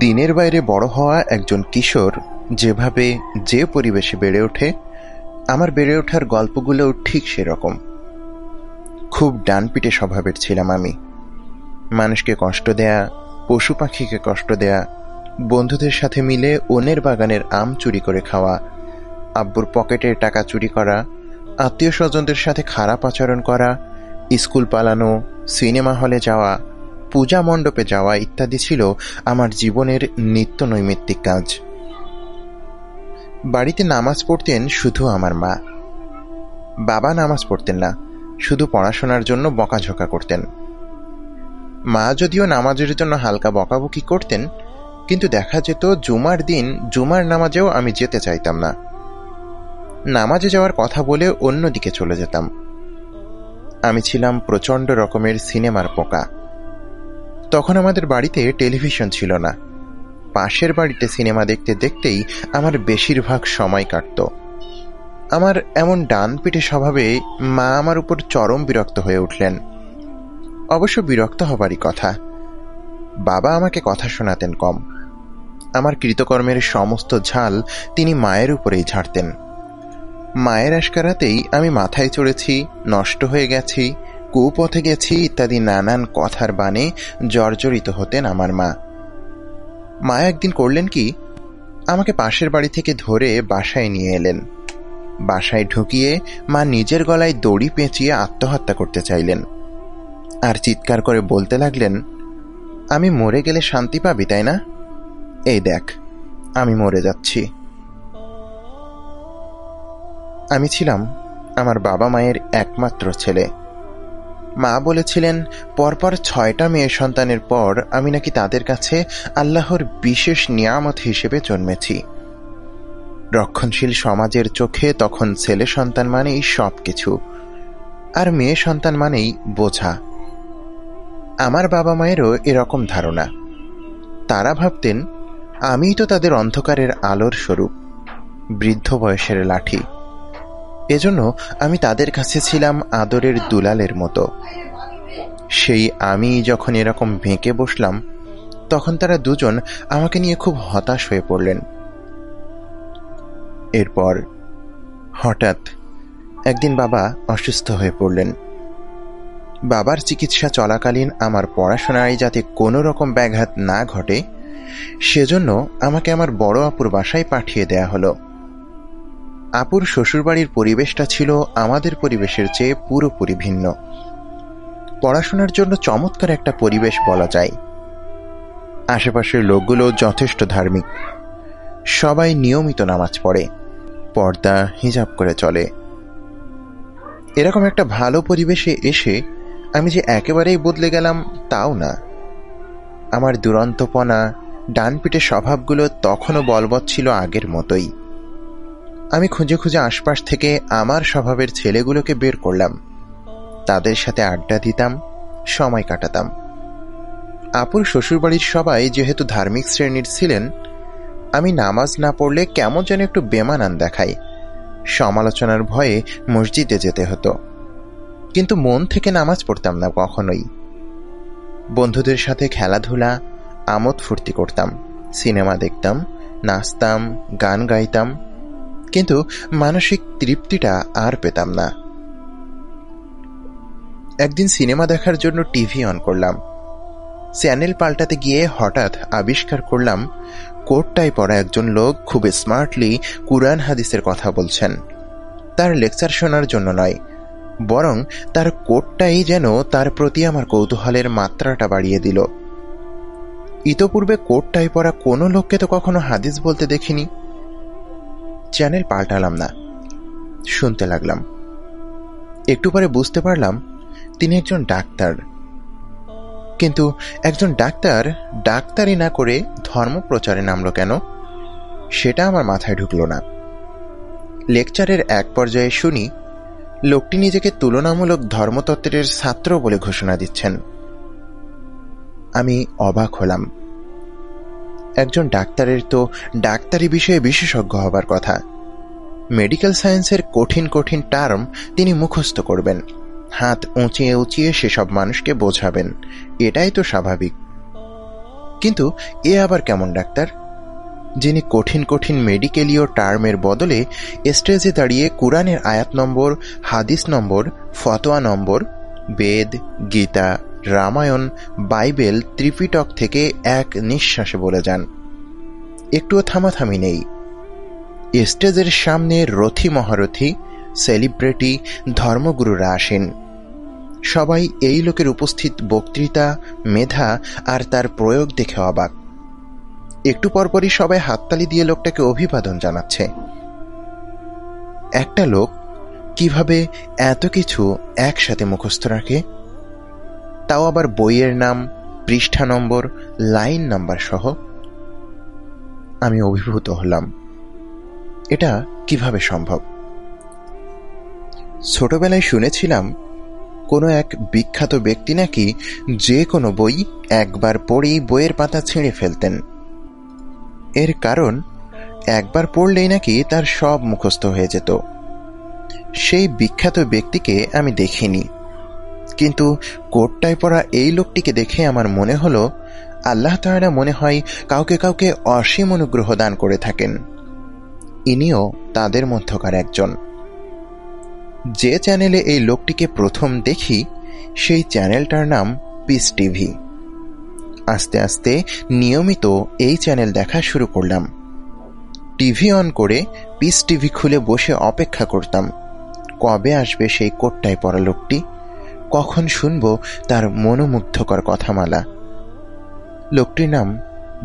দিনের বাইরে বড় হওয়া একজন কিশোর যেভাবে যে পরিবেশে বেড়ে ওঠে, আমার বেড়ে ওঠার গল্পগুলোও ঠিক সেরকম। খুব ডানপিটে স্বভাবের ছিলাম আমি। মানুষকে কষ্ট দেয়া, পশু পাখিকে কষ্ট দেয়া, বন্ধুদের সাথে মিলে অন্যের বাগানের আম চুরি করে খাওয়া, আব্বুর পকেটের টাকা চুরি করা, আত্মীয় স্বজনদের সাথে খারাপ আচরণ করা, স্কুল পালানো, সিনেমা হলে যাওয়া পূজা মণ্ডপে যাওয়া ইত্যাদি ছিল আমার জীবনের নিত্য নৈমিত্তিক কাজ। বাড়িতে নামাজ পড়তেন শুধু আমার মা। বাবা নামাজ পড়তেন না, শুধু পড়াশোনার জন্য বকাঝকা করতেন। মা যদিও নামাজের জন্য হালকা বকাবকি করতেন, কিন্তু দেখা যেত জুমার দিন জুমার নামাজেও আমি যেতে চাইতাম না। নামাজে যাওয়ার কথা বলে অন্যদিকে চলে যেতাম। আমি ছিলাম প্রচণ্ড রকমের সিনেমার পোকা। তখন আমাদের বাড়িতে টেলিভিশন ছিল না। পাশের বাড়িতে সিনেমা দেখতে দেখতেই আমার বেশিরভাগ সময় কাটত। আমার এমন ডান পিঠে স্বভাবে মা আমার উপর চরম বিরক্ত হয়ে উঠলেন। অবশ্য বিরক্ত হবারই কথা। বাবা আমাকে কথা শোনাতেন কম। আমার কৃতকর্মের সমস্ত ঝাল তিনি মায়ের উপরেই ঝাড়তেন। মায়ের আশকারাতেই আমি মাথায় চড়েছি, নষ্ট হয়ে গেছি কুপথে গেছি ইত্যাদি নানান কথার বানে জর্জরিত হতেন আমার মা। মা একদিন করলেন কি? আমাকে পাশের বাড়ি থেকে ধরে বাসায় নিয়ে এলেন। বাসায় ঢুকিয়ে মা নিজের গলায় দড়ি পেঁচিয়ে আত্মহত্যা করতে চাইলেন। আর চিৎকার করে বলতে লাগলেন, আমি মরে গেলে শান্তি পাবি, তাই না? এই দেখ, আমি মরে যাচ্ছি। আমি ছিলাম আমার বাবা মায়ের একমাত্র ছেলে। মা বলেছিলেন, পরপর ছয়টা মেয়ে সন্তানের পর আমি নাকি তাদের কাছে আল্লাহর বিশেষ নিয়ামত হিসেবে জন্মেছি। রক্ষণশীল সমাজের চোখে তখন ছেলে সন্তান মানেই সব কিছু আর মেয়ে সন্তান মানেই বোঝা। আমার বাবা মায়েরও এরকম ধারণা। তারা ভাবতেন, আমিই তো তাদের অন্ধকারের আলোর স্বরূপ, বৃদ্ধ বয়সের লাঠি। এজন্য আমি তাদের কাছে ছিলাম আদরের দুলালের মতো। সেই আমি যখন এরকম ভেঁকে বসলাম, তখন তারা দুজন আমাকে নিয়ে খুব হতাশ হয়ে পড়লেন। এরপর হঠাৎ একদিন বাবা অসুস্থ হয়ে পড়লেন। বাবার চিকিৎসা চলাকালীন আমার পড়াশোনায় যাতে কোনো রকম ব্যাঘাত না ঘটে, সেজন্য আমাকে আমার বড় আপুর বাসায় পাঠিয়ে দেয়া হলো। আপুর শ্বশুরবাড়ির পরিবেশটা ছিল আমাদের পরিবেশের চেয়ে পুরোপুরি ভিন্ন। পড়াশোনার জন্য চমৎকার একটা পরিবেশ বলা যায়। আশেপাশের লোকগুলো যথেষ্ট ধার্মিক। সবাই নিয়মিত নামাজ পড়ে, পর্দা, হিজাব করে চলে। এরকম একটা ভালো পরিবেশে এসে আমি যে একেবারেই বদলে গেলাম তাও না। আমার দুরন্তপনা ডানপিটে স্বভাবগুলো তখনও বলবৎ ছিল আগের মতোই। আমি খুঁজে খুঁজে আশপাশ থেকে আমার স্বভাবের ছেলেগুলোকে বের করলাম। তাদের সাথে আড্ডা দিতাম, সময় কাটাতাম। আপুর শ্বশুরবাড়ির সবাই যেহেতু ধার্মিক শ্রেণির ছিলেন, আমি নামাজ না পড়লে কেমন যেন একটু বেমানান দেখাই সমালোচনার ভয়ে মসজিদে যেতে হতো। কিন্তু মন থেকে নামাজ পড়তাম না কখনোই। বন্ধুদের সাথে খেলাধুলা, আমোদ ফুর্তি করতাম। সিনেমা দেখতাম, নাচতাম, গান গাইতাম। কিন্তু মানসিক তৃপ্তিটা আর পেতাম না। একদিন সিনেমা দেখার জন্য টিভি অন করলাম। চ্যানেল পাল্টাতে গিয়ে হঠাৎ আবিষ্কার করলাম কোটটাই পড়া একজন লোক খুব স্মার্টলি কুরআন হাদিসের কথা বলছেন। তার লেকচার শোনার জন্য নয়, বরং তার কোটটাই যেন তার প্রতি আমার কৌতূহলের মাত্রাটা বাড়িয়ে দিল। ইতপূর্বে কোটটাই পরা কোনো লোককে তো কখনো হাদিস বলতে দেখিনি। চ্যানেল পাল্টালাম না। শুনতে লাগলাম। একটু পরে বুঝতে পারলাম তিনি একজন ডাক্তার। কিন্তু একজন ডাক্তার ডাক্তারি না করে ধর্ম প্রচারে নামলো কেন? সেটা আমার মাথায় ঢুকল না। লেকচারের এক পর্যায়ে শুনি, লোকটি নিজেকে তুলনামূলক ধর্মতত্ত্বের ছাত্র বলে ঘোষণা দিচ্ছেন। আমি অবাক হলাম। একজন ডাক্তারের তো ডাক্তারি বিষয়ে বিশেষজ্ঞ হবার কথা। মেডিকেল সায়েন্সের কঠিন কঠিন টার্ম তিনি মুখস্থ করবেন। হাত উঁচিয়ে উঁচিয়ে সেসব মানুষকে বোঝাবেন। এটাই তো স্বাভাবিক। কিন্তু এ আবার কেমন ডাক্তার? যিনি কঠিন কঠিন মেডিকেলীয় টার্মের বদলে স্টেজে দাঁড়িয়ে কোরআনের আয়াত নম্বর, হাদিস নম্বর, ফতোয়া নম্বর, বেদ, গীতা রামায়ণ বাইবেল ত্রিপিটক থেকে এক নিঃশ্বাসে বলে যান, একটুও থামাথামি নেই। স্টেজের সামনে রথী মহারথী, সেলিব্রিটি, ধর্মগুরুরা আসেন। সবাই এই লোকের উপস্থিত বক্তৃতা, মেধা আর তার প্রয়োগ দেখে অবাক। একটু পরপরই সবাই হাততালি দিয়ে লোকটাকে অভিবাদন জানাচ্ছে। একটা লোক কীভাবে এত কিছু একসাথে মুখস্থ রাখে? তাও আবার বইয়ের নাম, পৃষ্ঠা নম্বর, লাইন নাম্বার সহ আমি অভিভূত হলাম। এটা কীভাবে সম্ভব? ছোটবেলায় শুনেছিলাম, কোনো এক বিখ্যাত ব্যক্তি নাকি যে কোনো বই একবার পড়েই বইয়ের পাতা ছিঁড়ে ফেলতেন। এর কারণ, একবার পড়লেই নাকি তার সব মুখস্থ হয়ে যেত। সেই বিখ্যাত ব্যক্তিকে আমি দেখিনি। কিন্তু কোটটায় পড়া এই লোকটিকে দেখে আমার মনে হলো, আল্লাহ তাহারা মনে হয় কাউকে কাউকে অসীম অনুগ্রহ দান করে থাকেন। ইনিও তাদের মধ্যকার একজন। যে চ্যানেলে এই লোকটিকে প্রথম দেখি, সেই চ্যানেলটার নাম পিস টিভি। আস্তে আস্তে নিয়মিত এই চ্যানেল দেখা শুরু করলাম। টিভি অন করে পিস টিভি খুলে বসে অপেক্ষা করতাম, কবে আসবে সেই কোটটায় পড়া লোকটি? কখন শুনব তার মনোমুগ্ধকর কথামালা? লোকটির নাম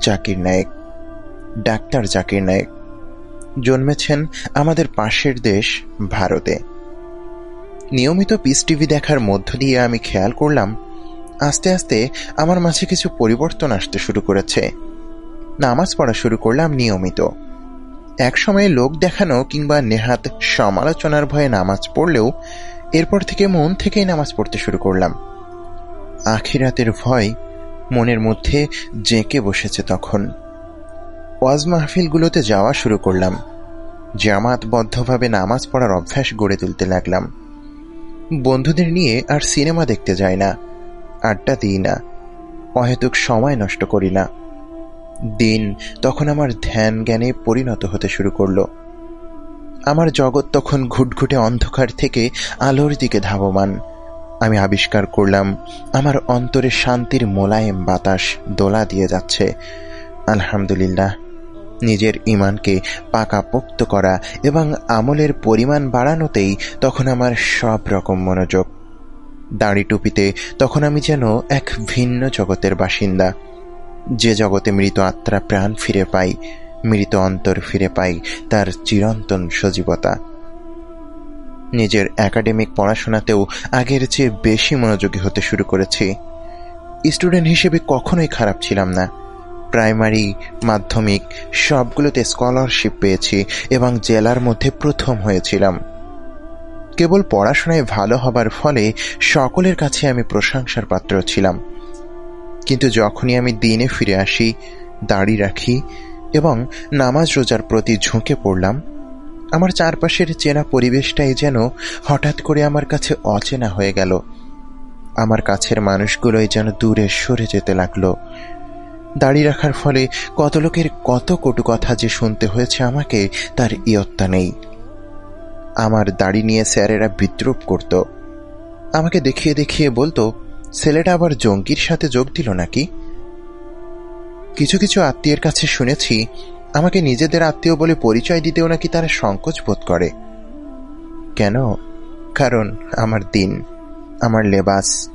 জাকির নায়েক, ডাক্তার জাকির নায়েক। জন্মেছেন আমাদের পাশের দেশ ভারতে। নিয়মিত পিস টিভি দেখার মধ্য দিয়ে আমি খেয়াল করলাম, আস্তে আস্তে আমার মাঝে কিছু পরিবর্তন আসতে শুরু করেছে। নামাজ পড়া শুরু করলাম নিয়মিত। এক সময় লোক দেখানো কিংবা নেহাত সমালোচনার ভয়ে নামাজ পড়লেও এরপর থেকে মন থেকেই নামাজ পড়তে শুরু করলাম। আখিরাতের ভয় মনের মধ্যে জেঁকে বসেছে তখন। ওয়াজ মাহফিলগুলোতে যাওয়া শুরু করলাম। জামাতবদ্ধভাবে নামাজ পড়ার অভ্যাস গড়ে তুলতে লাগলাম। বন্ধুদের নিয়ে আর সিনেমা দেখতে যাই না, আড্ডা দিই না, অহেতুক সময় নষ্ট করি না। দিন তখন আমার ধ্যান জ্ঞানে পরিণত হতে শুরু করল। আমার জগৎ তখন ঘুটঘুটে অন্ধকার থেকে আলোর দিকে ধাবমান। আমি আবিষ্কার করলাম, আমার অন্তরে শান্তির মোলায়েম বাতাস দোলা দিয়ে যাচ্ছে। আলহামদুলিল্লাহ, নিজের ইমানকে পাকাপোক্ত করা এবং আমলের পরিমাণ বাড়ানোতেই তখন আমার সব রকম মনোযোগ। দাড়ি টুপিতে তখন আমি যেন এক ভিন্ন জগতের বাসিন্দা। যে জগতে মৃত আত্মা প্রাণ ফিরে পাই মৃত অন্তর ফিরে পাই তার চিরন্তন সজীবতা। নিজের একাডেমিক পড়াশোনাতেও আগের চেয়ে বেশি মনোযোগী হতে শুরু করেছি। স্টুডেন্ট হিসেবে কখনোই খারাপ ছিলাম না। প্রাইমারি, মাধ্যমিক, সবগুলোতে স্কলারশিপ পেয়েছি এবং জেলার মধ্যে প্রথম হয়েছিলাম। কেবল পড়াশোনায় ভালো হবার ফলে সকলের কাছে আমি প্রশংসার পাত্র ছিলাম। কিন্তু যখনই আমি দিনে ফিরে আসি, দাড়ি রাখি এবং নামাজ রোজার প্রতি ঝুঁকে পড়লাম। আমার চারপাশের চেনা পরিবেশটাই যেন হঠাৎ করে আমার কাছে অচেনা হয়ে গেল। আমার কাছের মানুষগুলোই যেন দূরে সরে যেতে লাগল। দাড়ি রাখার ফলে কত লোকের কত কটু কথা যে শুনতে হয়েছে আমাকে, তার ইয়ত্তা নেই। আমার দাড়ি নিয়ে স্যারেরা বিদ্রুপ করত। আমাকে দেখিয়ে দেখিয়ে বলতো, ছেলেটা আবার জঙ্গির সাথে যোগ দিল নাকি? কিছু কিছু আত্মীয়ের কাছে শুনেছি, আমাকে নিজেদের আত্মীয় বলে পরিচয় দিতেও নাকি তারা সংকোচ বোধ করে। কেন? কারণ আমার দিন, আমার লেবাস।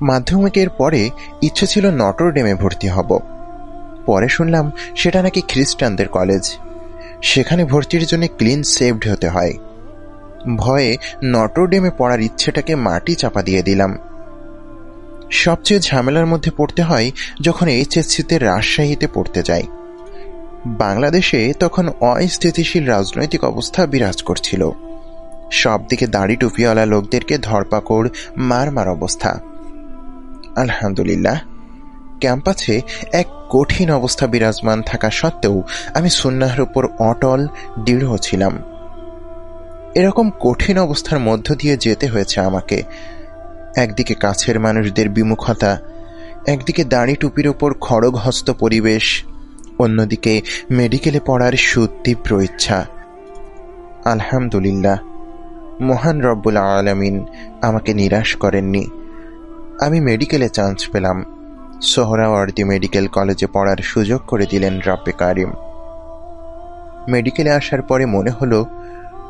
মাধ্যমিকের পরে ইচ্ছে ছিল নটর ডেমে ভর্তি হব। পরে শুনলাম সেটা নাকি খ্রিস্টানদের কলেজ। সেখানে ভর্তির জন্য ক্লিন সেভড হতে হয়। ভয়ে নটর ডেমে পড়ার ইচ্ছেটাকে মাটি চাপা দিয়ে দিলাম। সবচেয়ে ঝামেলার মধ্যে পড়তে হয় যখন এইচএসসিতে রাজশাহীতে পড়তে যাই বাংলাদেশে তখন অস্থিতিশীল রাজনৈতিক অবস্থা বিরাজ করছিল। সব দিকে দাড়ি টুপিওয়ালা লোকদেরকে ধরপাকড় মার মার অবস্থা। আলহামদুলিল্লাহ, ক্যাম্পাসে এক কঠিন অবস্থা বিরাজমান থাকা সত্ত্বেও আমি সুন্নাহর উপর অটল, দৃঢ় ছিলাম। এরকম কঠিন অবস্থার মধ্য দিয়ে যেতে হয়েছে আমাকে। একদিকে কাছের মানুষদের বিমুখতা, একদিকে দাড়ি টুপির ওপর খড়গহস্ত পরিবেশ, অন্যদিকে মেডিকেলে পড়ার সুতীব্র ইচ্ছা। আলহামদুলিল্লাহ, মহান রব্বুল আলমিন আমাকে নিরাশ করেননি। আমি মেডিকেলে চান্স পেলাম। সোহরাওয়ার্দি মেডিকেল কলেজে পড়ার সুযোগ করে দিলেন রব্বে কারিম। মেডিকেলে আসার পরে মনে হলো,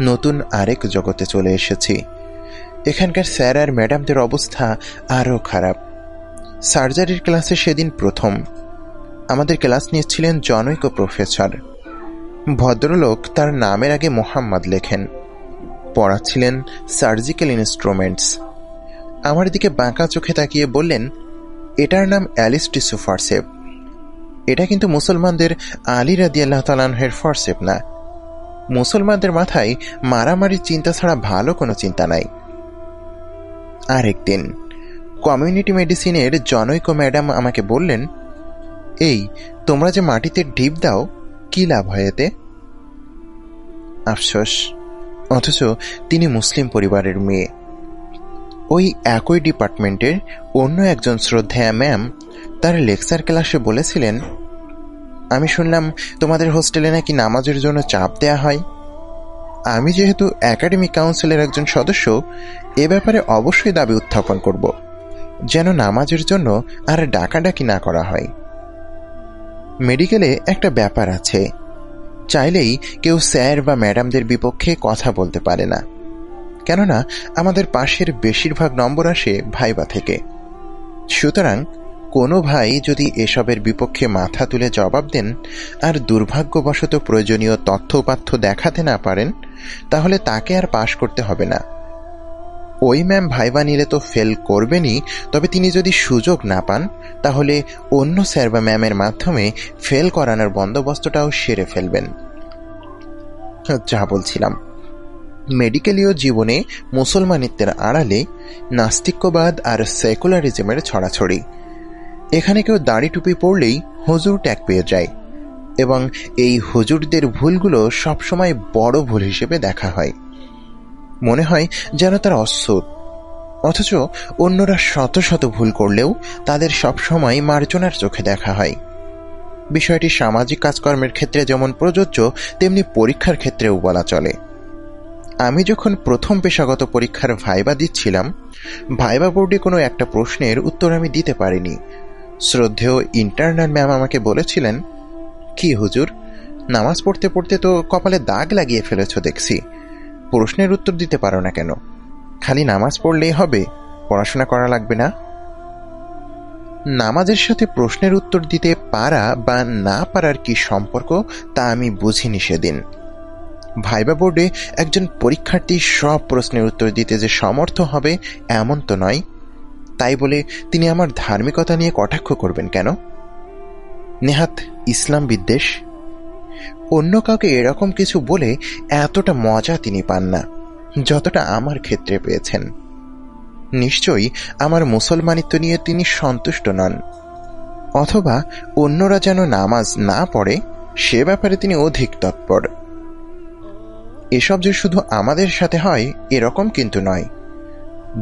নতুন আরেক জগতে চলে এসেছি। এখানকার স্যার আর ম্যাডামদের অবস্থা আরও খারাপ। সার্জারির ক্লাসে সেদিন প্রথম। আমাদের ক্লাস নিয়েছিলেন জনৈক প্রফেসর। ভদ্রলোক তার নামের আগে মোহাম্মদ লেখেন। পড়াচ্ছিলেন সার্জিক্যাল ইনস্ট্রুমেন্টস। আমার দিকে বাঁকা চোখে তাকিয়ে বললেন, এটার নাম অ্যালিস্টিসো ফরসেপ এটা কিন্তু মুসলমানদের আলী রাদি আল্লাহ তালাহের ফরসেপ না। মুসলমানদের মাথায় মারামারির চিন্তা ছাড়া ভালো কোনো চিন্তা নাই। আরেকদিন। কমিউনিটি মেডিসিনের জনৈক ম্যাডাম আমাকে বললেন, এই, তোমরা যে মাটিতে ঢিপ দাও, কি লাভ হয় এতে? আফসোস। অথচ তিনি মুসলিম পরিবারের মেয়ে। ওই একই ডিপার্টমেন্টের অন্য একজন শ্রদ্ধেয়া ম্যাম তার লেকচার ক্লাসে বলেছিলেন, আমি শুনলাম তোমাদের হোস্টেলে নাকি নামাজের জন্য চাপ দেয়া হয়। আমি যেহেতু একাডেমিক কাউন্সিলের একজন সদস্য, এ ব্যাপারে অবশ্যই দাবি উত্থাপন করব, যেন নামাজের জন্য আর ডাকাডাকি না করা হয়। মেডিকেলে একটা ব্যাপার আছে, চাইলেই কেউ স্যার বা ম্যাডামদের বিপক্ষে কথা বলতে পারে না, কেননা আমাদের পাশের বেশিরভাগ নম্বর আসে ভাইবা থেকে। সুতরাং কোনো ভাই যদি এসবের বিপক্ষে মাথা তুলে জবাব দেন আর দুর্ভাগ্যবশত প্রয়োজনীয় তথ্যপাথ্য দেখাতে না পারেন, তাহলে তাকে আর পাশ করতে হবে না। ওই ম্যাম ভাইবা নিলে তো ফেল করবেনই, তবে তিনি যদি সুযোগ না পান, তাহলে অন্য স্যার বা ম্যামের মাধ্যমে ফেল করানোর বন্দোবস্তটাও সেরে ফেলবেন। যা বলছিলাম। মেডিকেলীয় জীবনে মুসলমানিত্বের আড়ালে নাস্তিক্যবাদ আর সেকুলারিজমের ছড়াছড়ি। এখানে কেউ দাড়ি টুপি পড়লেই হুজুর ট্যাগ পেয়ে যায় এবং এই হুজুরদের ভুলগুলো সবসময় বড় ভুল হিসেবে দেখা হয়। মনে হয় যেন তার অস্যুত অথচ অন্যরা শত শত ভুল করলেও তাদের সবসময় মার্জনার চোখে দেখা হয়। বিষয়টি সামাজিক কাজকর্মের ক্ষেত্রে যেমন প্রযোজ্য, তেমনি পরীক্ষার ক্ষেত্রেও বলা চলে। আমি যখন প্রথম পেশাগত পরীক্ষার ভাইবা দিচ্ছিলাম, ভাইবা বোর্ডে কোনো একটা প্রশ্নের উত্তর আমি দিতে পারিনি। শ্রদ্ধেয় ইন্টারনাল ম্যাম আমাকে বলেছিলেন, কি হুজুর, নামাজ পড়তে পড়তে তো কপালে দাগ লাগিয়ে ফেলেছ দেখছি। প্রশ্নের উত্তর দিতে পারো না কেন? খালি নামাজ পড়লেই হবে, পড়াশোনা করা লাগবে না? নামাজের সাথে প্রশ্নের উত্তর দিতে পারা বা না পারার কি সম্পর্ক, তা আমি বুঝিনি সেদিন। ভাইবা বোর্ডে একজন পরীক্ষার্থী সব প্রশ্নের উত্তর দিতে যে সমর্থ হবে, এমন তো নয়। তাই বলে তিনি আমার ধার্মিকতা নিয়ে কটাক্ষ করবেন কেন? নেহাত ইসলাম বিদ্বেষ? অন্য কাউকে এরকম কিছু বলে এতটা মজা তিনি পান না, যতটা আমার ক্ষেত্রে পেয়েছেন। নিশ্চয়ই আমার মুসলমানিত্ব নিয়ে তিনি সন্তুষ্ট নন। অথবা অন্যরা যেন নামাজ না পড়ে, সে ব্যাপারে তিনি অধিক তৎপর। এসব যে শুধু আমাদের সাথে হয়, এরকম কিন্তু নয়।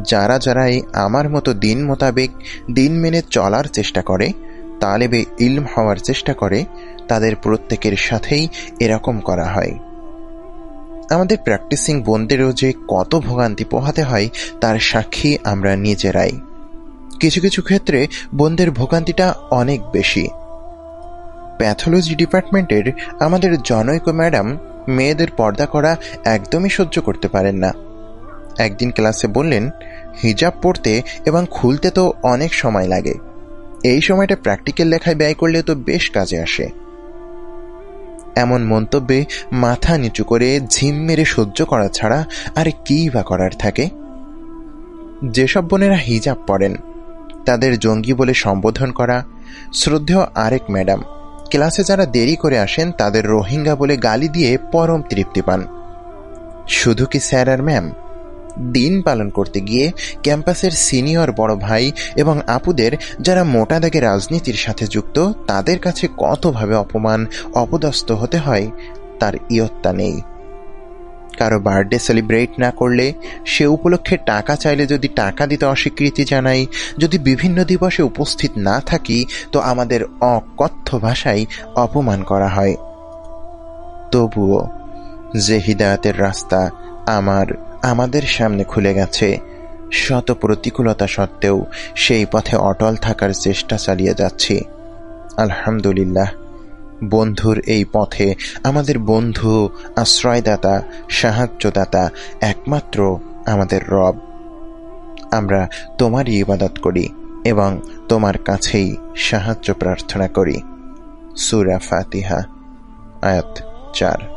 যারা যারা এই আমার মতো দিন মোতাবেক দিন মেনে চলার চেষ্টা করে, তালেবে ইলম হওয়ার চেষ্টা করে, তাদের প্রত্যেকের সাথেই এরকম করা হয়। আমাদের প্র্যাকটিসিং বোনদেরও যে কত ভোগান্তি পোহাতে হয়, তার সাক্ষী আমরা নিজেরাই। কিছু কিছু ক্ষেত্রে বোনদের ভোগান্তিটা অনেক বেশি। প্যাথোলজি ডিপার্টমেন্টের আমাদের জনৈক ম্যাডাম মেয়েদের পর্দা করা একদমই সহ্য করতে পারেন না। একদিন ক্লাসে বললেন, হিজাব পড়তে এবং খুলতে তো অনেক সময় লাগে। এই সময়টা প্র্যাকটিক্যাল লেখায় ব্যয় করলে তো বেশ কাজে আসে। এমন মন্তব্যে মাথা নিচু করে ঝিম মেরে সহ্য করা ছাড়া আর কি বা করার থাকে? যেসব বোনেরা হিজাব পড়েন, তাদের জঙ্গি বলে সম্বোধন করা, শ্রদ্ধেয় আরেক ম্যাডাম, ক্লাসে যারা দেরি করে আসেন তাদের রোহিঙ্গা বলে গালি দিয়ে পরম তৃপ্তি পান। শুধু কি স্যার আর ম্যাম? দিন পালন করতে গিয়ে ক্যাম্পাসের সিনিয়র বড় ভাই এবং আপুদের যারা মোটা দাগে রাজনীতির সাথে যুক্ত, তাদের কাছে কতভাবে অপমান, অপদস্থ হতে হয়, তার ইয়ত্তা নেই। কারও বার্থডে সেলিব্রেট না করলে, সে উপলক্ষে টাকা চাইলে যদি টাকা দিতে অস্বীকৃতি জানাই, যদি বিভিন্ন দিবসে উপস্থিত না থাকি, তো আমাদের অকথ্য ভাষায় অপমান করা হয়। তবুও যে হৃদায়তের রাস্তা আমার আমাদের সামনে খুলে গেছে। শত প্রতিকূলতা সত্ত্বেও সেই পথে অটল থাকার চেষ্টা চালিয়ে যাচ্ছি। আলহামদুলিল্লাহ। বন্ধুর এই পথে আমাদের বন্ধু, আশ্রয়দাতা, সাহায্যদাতা একমাত্র আমাদের রব। আমরা তোমারই ইবাদত করি এবং তোমার কাছেই সাহায্য প্রার্থনা করি। সুরা ফাতিহা, আয়াত চার।